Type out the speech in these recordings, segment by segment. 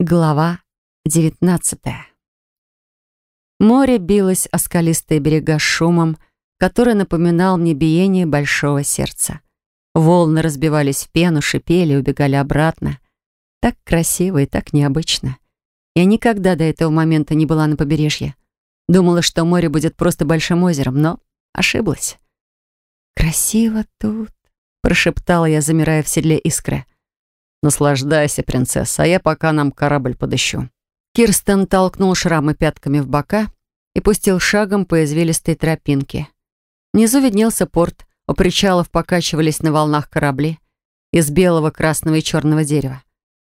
Глава 19 Море билось о скалистые берега шумом, который напоминал мне биение большого сердца. Волны разбивались в пену, шипели, убегали обратно. Так красиво и так необычно. Я никогда до этого момента не была на побережье. Думала, что море будет просто большим озером, но ошиблась. «Красиво тут», — прошептала я, замирая в седле искры. «Наслаждайся, принцесса, а я пока нам корабль подыщу». Кирстен толкнул шрамы пятками в бока и пустил шагом по извилистой тропинке. Внизу виднелся порт, у причалов покачивались на волнах корабли из белого, красного и черного дерева.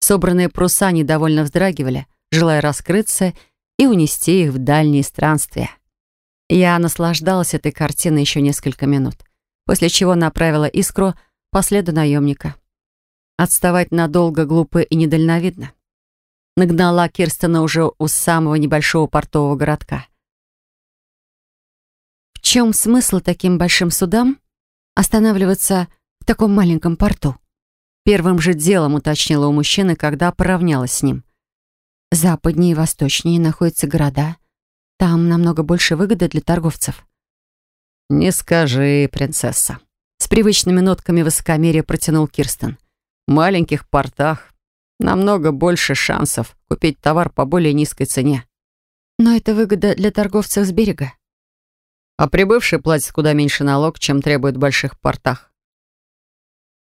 Собранные паруса недовольно вздрагивали, желая раскрыться и унести их в дальние странствия. Я наслаждалась этой картиной еще несколько минут, после чего направила искру по следу наемника. Отставать надолго глупо и недальновидно. Нагнала Кирстена уже у самого небольшого портового городка. В чем смысл таким большим судам останавливаться в таком маленьком порту? Первым же делом уточнила у мужчины, когда поравнялась с ним. Западнее и восточнее находятся города. Там намного больше выгоды для торговцев. «Не скажи, принцесса», — с привычными нотками высокомерия протянул Кирстен маленьких портах намного больше шансов купить товар по более низкой цене. Но это выгода для торговцев с берега. А прибывшие платят куда меньше налог, чем требуют в больших портах.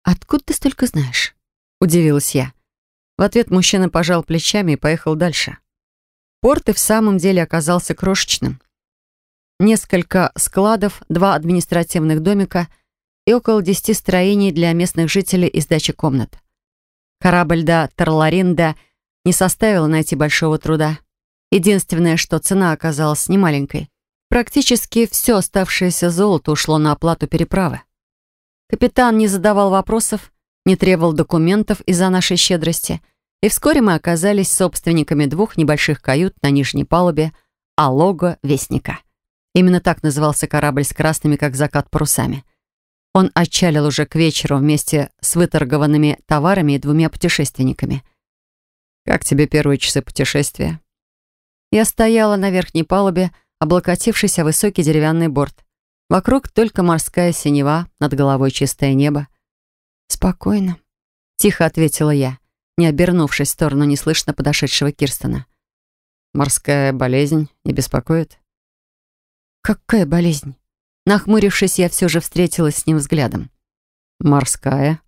«Откуда ты столько знаешь?» — удивилась я. В ответ мужчина пожал плечами и поехал дальше. Порт и в самом деле оказался крошечным. Несколько складов, два административных домика — и около десяти строений для местных жителей и сдачи комнат. Корабль до Тарларинда не составило найти большого труда. Единственное, что цена оказалась немаленькой. Практически все оставшееся золото ушло на оплату переправы. Капитан не задавал вопросов, не требовал документов из-за нашей щедрости, и вскоре мы оказались собственниками двух небольших кают на нижней палубе «Алого Вестника». Именно так назывался корабль с красными, как закат, парусами — он отчалил уже к вечеру вместе с выторгованными товарами и двумя путешественниками. «Как тебе первые часы путешествия?» Я стояла на верхней палубе, облокотившись о высокий деревянный борт. Вокруг только морская синева, над головой чистое небо. «Спокойно», — тихо ответила я, не обернувшись в сторону неслышно подошедшего Кирстона. «Морская болезнь не беспокоит?» «Какая болезнь?» Нахмурившись, я все же встретилась с ним взглядом. «Морская».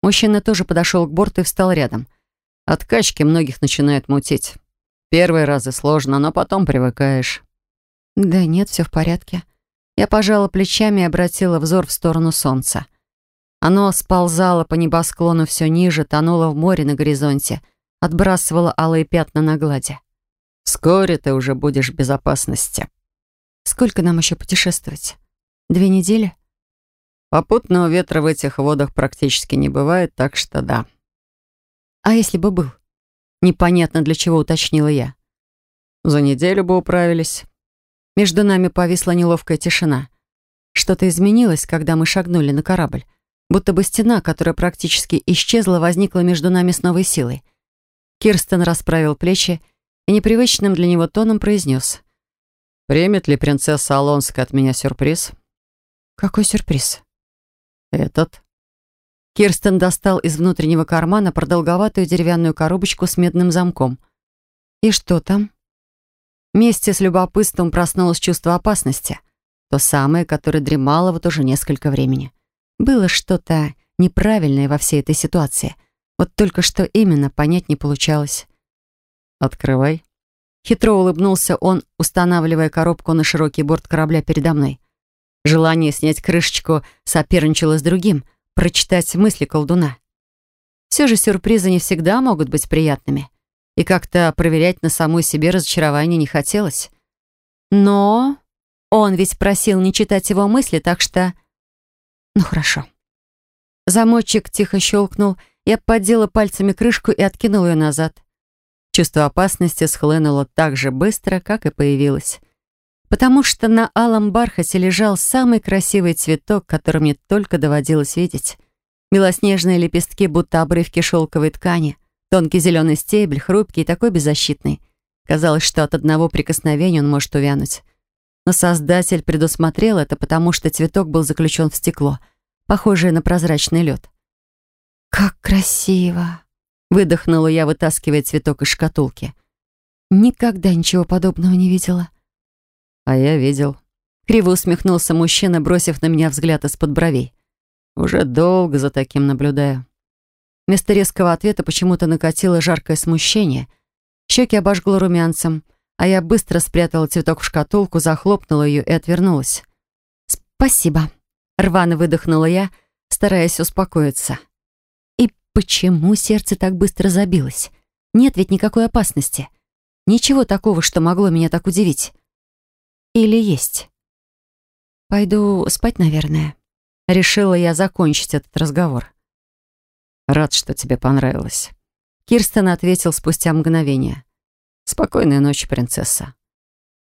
Мужчина тоже подошел к борту и встал рядом. От качки многих начинает мутить. Первые разы сложно, но потом привыкаешь. Да нет, все в порядке. Я пожала плечами и обратила взор в сторону солнца. Оно сползало по небосклону все ниже, тонуло в море на горизонте, отбрасывало алые пятна на глади. «Вскоре ты уже будешь в безопасности». «Сколько нам еще путешествовать?» Две недели? Попутного ветра в этих водах практически не бывает, так что да. А если бы был? Непонятно для чего уточнила я. За неделю бы управились. Между нами повисла неловкая тишина. Что-то изменилось, когда мы шагнули на корабль. Будто бы стена, которая практически исчезла, возникла между нами с новой силой. Кирстен расправил плечи и непривычным для него тоном произнес. «Примет ли принцесса Алонска от меня сюрприз?» «Какой сюрприз?» «Этот». Кирстен достал из внутреннего кармана продолговатую деревянную коробочку с медным замком. «И что там?» Вместе с любопытством проснулось чувство опасности. То самое, которое дремало вот уже несколько времени. Было что-то неправильное во всей этой ситуации. Вот только что именно, понять не получалось. «Открывай». Хитро улыбнулся он, устанавливая коробку на широкий борт корабля передо мной. Желание снять крышечку соперничало с другим, прочитать мысли колдуна. Все же сюрпризы не всегда могут быть приятными. И как-то проверять на самой себе разочарование не хотелось. Но он ведь просил не читать его мысли, так что... Ну хорошо. Замочек тихо щелкнул, я поддела пальцами крышку и откинула ее назад. Чувство опасности схлынуло так же быстро, как и появилось потому что на алом бархате лежал самый красивый цветок, который мне только доводилось видеть. Белоснежные лепестки, будто обрывки шелковой ткани, Тонкий зеленый стебель, хрупкий и такой беззащитный. Казалось, что от одного прикосновения он может увянуть. Но создатель предусмотрел это, потому что цветок был заключен в стекло, похожее на прозрачный лед. «Как красиво!» — выдохнула я, вытаскивая цветок из шкатулки. «Никогда ничего подобного не видела». «А я видел». Криво усмехнулся мужчина, бросив на меня взгляд из-под бровей. «Уже долго за таким наблюдаю». Вместо резкого ответа почему-то накатило жаркое смущение. Щеки обожгло румянцем, а я быстро спрятала цветок в шкатулку, захлопнула ее и отвернулась. «Спасибо», — рвано выдохнула я, стараясь успокоиться. «И почему сердце так быстро забилось? Нет ведь никакой опасности. Ничего такого, что могло меня так удивить. Или есть?» «Пойду спать, наверное». Решила я закончить этот разговор. Рад, что тебе понравилось. Кирстен ответил спустя мгновение. Спокойной ночи, принцесса.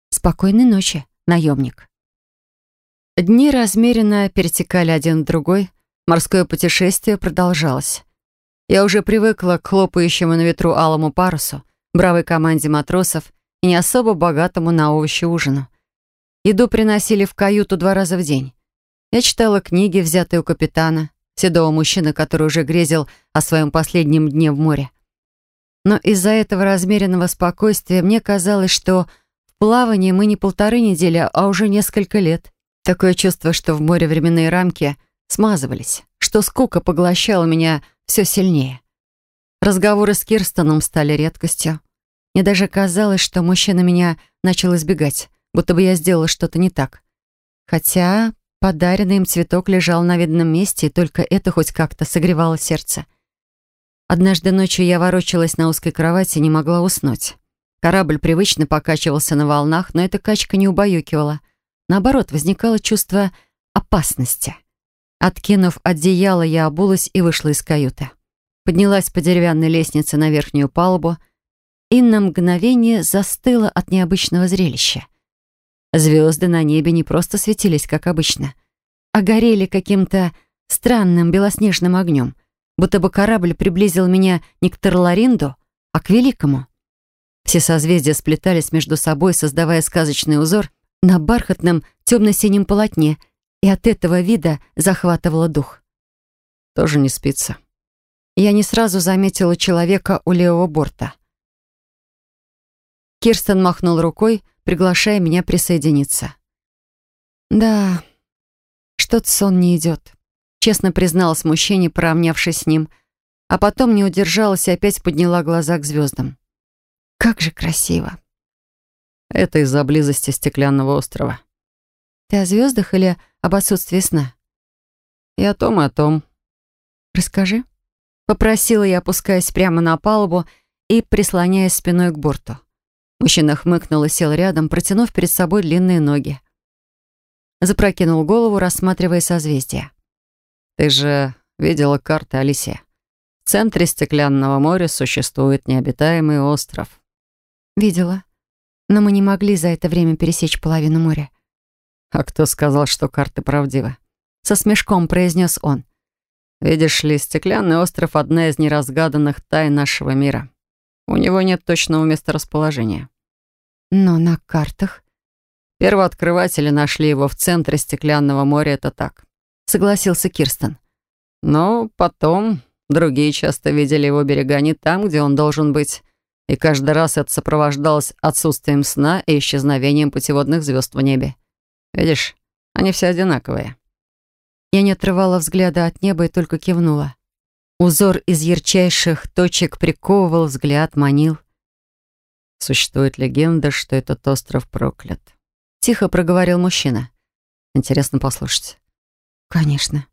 Спокойной ночи, наемник. Дни размеренно перетекали один в другой. Морское путешествие продолжалось. Я уже привыкла к хлопающему на ветру алому парусу, бравой команде матросов и не особо богатому на овощи ужину. Еду приносили в каюту два раза в день. Я читала книги, взятые у капитана, седого мужчины, который уже грезил о своем последнем дне в море. Но из-за этого размеренного спокойствия мне казалось, что в плавании мы не полторы недели, а уже несколько лет. Такое чувство, что в море временные рамки смазывались, что скука поглощала меня все сильнее. Разговоры с Кирстоном стали редкостью. Мне даже казалось, что мужчина меня начал избегать, будто бы я сделала что-то не так. Хотя Подаренный им цветок лежал на видном месте, и только это хоть как-то согревало сердце. Однажды ночью я ворочалась на узкой кровати и не могла уснуть. Корабль привычно покачивался на волнах, но эта качка не убаюкивала. Наоборот, возникало чувство опасности. Откинув одеяло, я обулась и вышла из каюты. Поднялась по деревянной лестнице на верхнюю палубу и на мгновение застыла от необычного зрелища. Звезды на небе не просто светились, как обычно, а горели каким-то странным белоснежным огнем, будто бы корабль приблизил меня не к Терларинду, а к Великому. Все созвездия сплетались между собой, создавая сказочный узор на бархатном темно-синем полотне, и от этого вида захватывало дух. Тоже не спится. Я не сразу заметила человека у левого борта. Кирстен махнул рукой, приглашая меня присоединиться. «Да, что-то сон не идет», — честно призналась мужчине, поравнявшись с ним, а потом не удержалась и опять подняла глаза к звездам. «Как же красиво!» «Это из-за близости стеклянного острова». «Ты о звездах или об отсутствии сна?» «И о том, и о том». «Расскажи», — попросила я, опускаясь прямо на палубу и прислоняясь спиной к борту. Мужчина хмыкнул и сел рядом, протянув перед собой длинные ноги. Запрокинул голову, рассматривая созвездия. «Ты же видела карты, Алисия. В центре Стеклянного моря существует необитаемый остров». «Видела. Но мы не могли за это время пересечь половину моря». «А кто сказал, что карты правдивы?» Со смешком произнес он. «Видишь ли, Стеклянный остров — одна из неразгаданных тайн нашего мира. У него нет точного месторасположения. Но на картах... Первооткрыватели нашли его в центре Стеклянного моря, это так. Согласился Кирстен. Но потом другие часто видели его берега не там, где он должен быть. И каждый раз это сопровождалось отсутствием сна и исчезновением путеводных звезд в небе. Видишь, они все одинаковые. Я не отрывала взгляда от неба и только кивнула. Узор из ярчайших точек приковывал взгляд, манил. Существует легенда, что этот остров проклят. Тихо проговорил мужчина. Интересно послушать. Конечно.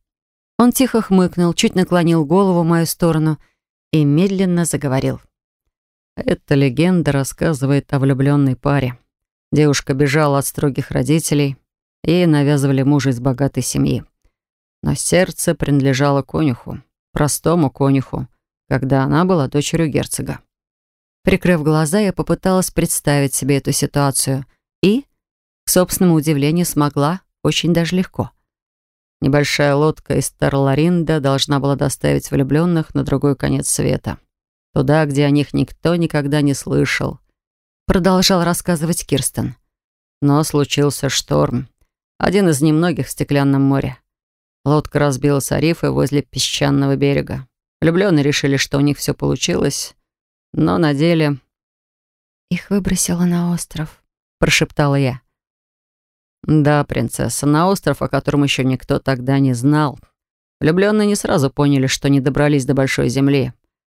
Он тихо хмыкнул, чуть наклонил голову в мою сторону и медленно заговорил. Эта легенда рассказывает о влюбленной паре. Девушка бежала от строгих родителей, ей навязывали мужа из богатой семьи. Но сердце принадлежало конюху простому конюху, когда она была дочерью герцога. Прикрыв глаза, я попыталась представить себе эту ситуацию и, к собственному удивлению, смогла очень даже легко. Небольшая лодка из Тарларинда должна была доставить влюбленных на другой конец света. Туда, где о них никто никогда не слышал. Продолжал рассказывать Кирстен. Но случился шторм. Один из немногих в Стеклянном море. Лодка разбилась о рифы возле песчаного берега. Влюбленные решили, что у них все получилось, но на деле... «Их выбросило на остров», — прошептала я. «Да, принцесса, на остров, о котором еще никто тогда не знал. Влюбленные не сразу поняли, что не добрались до Большой Земли.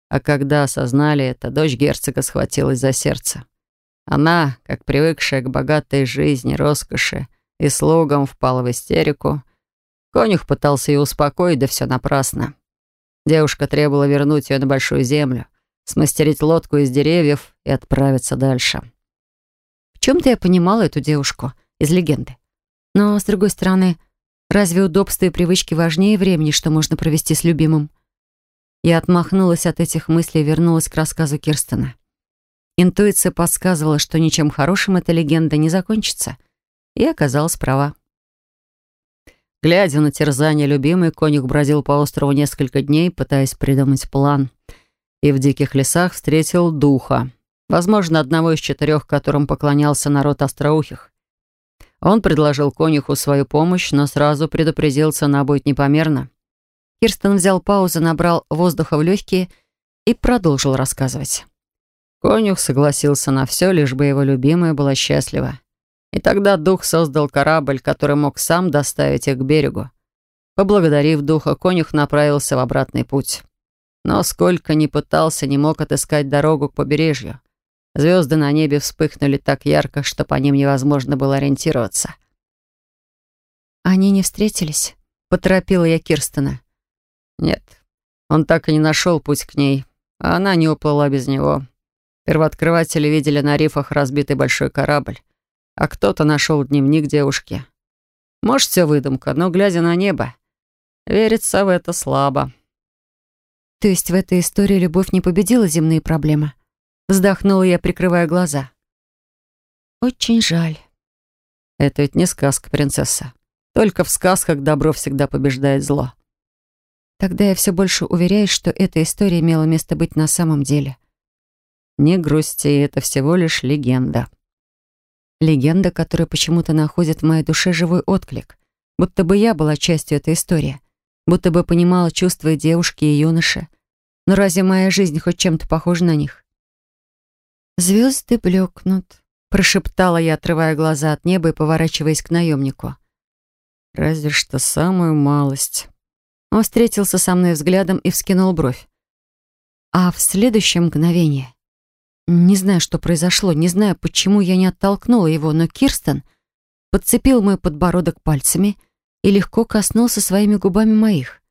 А когда осознали это, дочь герцога схватилась за сердце. Она, как привыкшая к богатой жизни, роскоши и слугам, впала в истерику. Конюх пытался ее успокоить, да все напрасно. Девушка требовала вернуть ее на Большую Землю, смастерить лодку из деревьев и отправиться дальше. В чем-то я понимала эту девушку из легенды. Но, с другой стороны, разве удобства и привычки важнее времени, что можно провести с любимым? Я отмахнулась от этих мыслей и вернулась к рассказу Кирстена. Интуиция подсказывала, что ничем хорошим эта легенда не закончится. И оказалась права. Глядя на терзание любимый, конюх бродил по острову несколько дней, пытаясь придумать план. И в диких лесах встретил духа. Возможно, одного из четырех, которым поклонялся народ остроухих. Он предложил конюху свою помощь, но сразу предупредил, цена будет непомерна. Кирстен взял паузу, набрал воздуха в легкие и продолжил рассказывать. Конюх согласился на все, лишь бы его любимая была счастлива. И тогда дух создал корабль, который мог сам доставить их к берегу. Поблагодарив духа, конюх направился в обратный путь. Но сколько ни пытался, не мог отыскать дорогу к побережью. Звезды на небе вспыхнули так ярко, что по ним невозможно было ориентироваться. «Они не встретились?» — поторопила я Кирстена. «Нет, он так и не нашел путь к ней, а она не уплыла без него. Первооткрыватели видели на рифах разбитый большой корабль а кто-то нашел дневник девушки. Может, все выдумка, но, глядя на небо, верится в это слабо. То есть в этой истории любовь не победила земные проблемы? Вздохнула я, прикрывая глаза. Очень жаль. Это ведь не сказка, принцесса. Только в сказках добро всегда побеждает зло. Тогда я все больше уверяюсь, что эта история имела место быть на самом деле. Не грусти, это всего лишь легенда. Легенда, которая почему-то находит в моей душе живой отклик. Будто бы я была частью этой истории. Будто бы понимала чувства девушки и юноши. Но разве моя жизнь хоть чем-то похожа на них? «Звезды блекнут», — прошептала я, отрывая глаза от неба и поворачиваясь к наемнику. «Разве что самую малость». Он встретился со мной взглядом и вскинул бровь. А в следующее мгновение не знаю, что произошло, не знаю, почему я не оттолкнула его, но Кирстен подцепил мой подбородок пальцами и легко коснулся своими губами моих.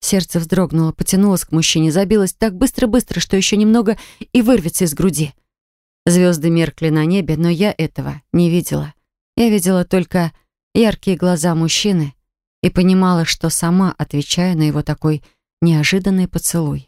Сердце вздрогнуло, потянулось к мужчине, забилось так быстро-быстро, что еще немного и вырвется из груди. Звезды меркли на небе, но я этого не видела. Я видела только яркие глаза мужчины и понимала, что сама отвечаю на его такой неожиданный поцелуй.